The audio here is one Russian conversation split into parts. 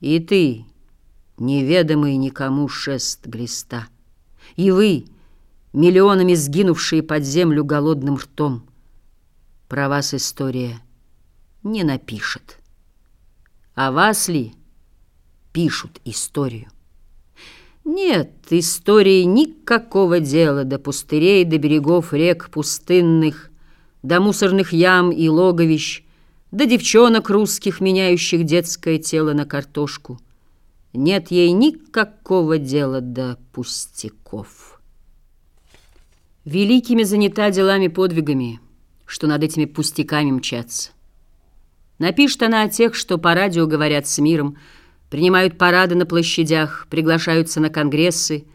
И ты, неведомый никому шест глиста, И вы, миллионами сгинувшие под землю голодным ртом, Про вас история не напишет. А вас ли пишут историю? Нет истории никакого дела до пустырей, до берегов рек пустынных, до мусорных ям и логовищ, до девчонок русских, меняющих детское тело на картошку. Нет ей никакого дела до пустяков. Великими занята делами-подвигами, что над этими пустяками мчатся. Напишет она о тех, что по радио говорят с миром, принимают парады на площадях, приглашаются на конгрессы,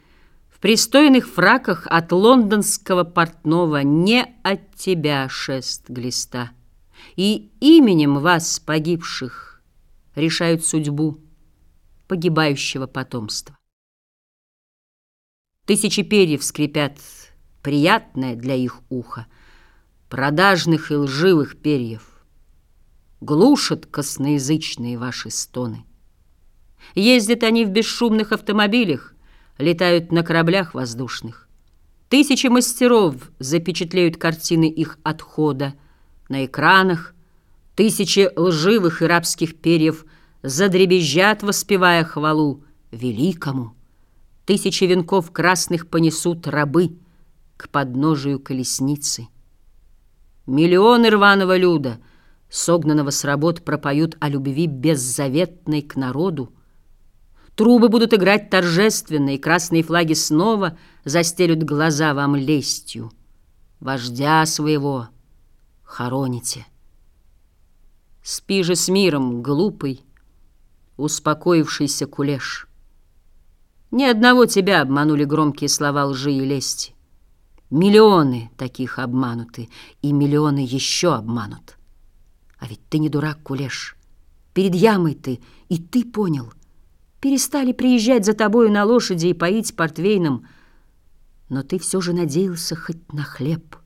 в пристойных фраках от лондонского портного не от тебя шест глиста. И именем вас, погибших, решают судьбу погибающего потомства. Тысячи перьев скрипят, приятное для их уха, продажных и лживых перьев. Глушат косноязычные ваши стоны. Ездят они в бесшумных автомобилях, летают на кораблях воздушных. Тысячи мастеров запечатлеют картины их отхода на экранах, тысячи лживых и рабских перьев задребезжат, воспевая хвалу великому. Тысячи венков красных понесут рабы к подножию колесницы. Миллионы рваного люда, согнанного с работ, пропоют о любви беззаветной к народу, Трубы будут играть торжественно, и красные флаги снова застелют глаза вам лестью. Вождя своего хороните. Спи же с миром, глупый, успокоившийся кулеш. Ни одного тебя обманули громкие слова лжи и лести. Миллионы таких обмануты, и миллионы еще обманут. А ведь ты не дурак, кулеш. Перед ямой ты, и ты понял — перестали приезжать за тобою на лошади и поить портвейном, но ты все же надеялся хоть на хлеб.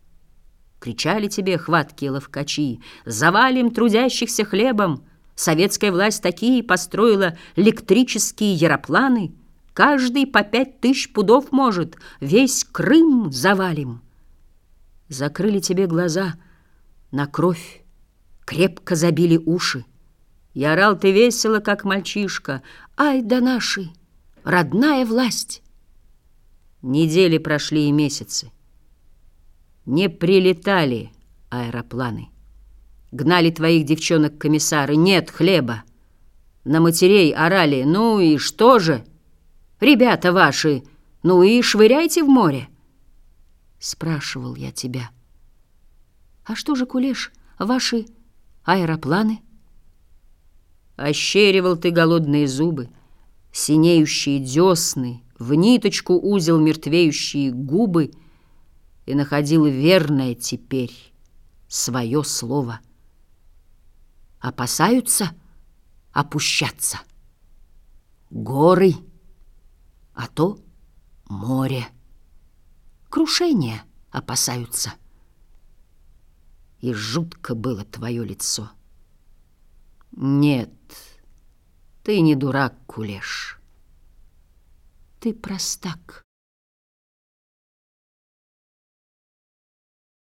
Кричали тебе хваткие ловкачи, завалим трудящихся хлебом. Советская власть такие построила электрические яропланы, каждый по пять тысяч пудов может, весь Крым завалим. Закрыли тебе глаза на кровь, крепко забили уши. И орал ты весело, как мальчишка. Ай да наши, родная власть! Недели прошли и месяцы. Не прилетали аэропланы. Гнали твоих девчонок комиссары. Нет хлеба. На матерей орали. Ну и что же? Ребята ваши, ну и швыряйте в море. Спрашивал я тебя. А что же, Кулеш, ваши аэропланы? Ощеривал ты голодные зубы, Синеющие десны, В ниточку узел мертвеющие губы И находил верное теперь свое слово. Опасаются опущаться горы, а то море. Крушения опасаются. И жутко было твое лицо. Нет, ты не дурак, Кулеш. Ты простак.